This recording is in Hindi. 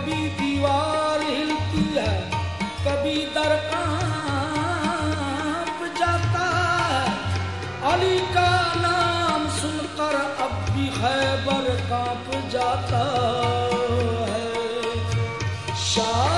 कभी दीवार हिलती है, कभी दर काँप जाता है। अली का नाम सुनकर अब भी खैबर काँप जाता है। शाह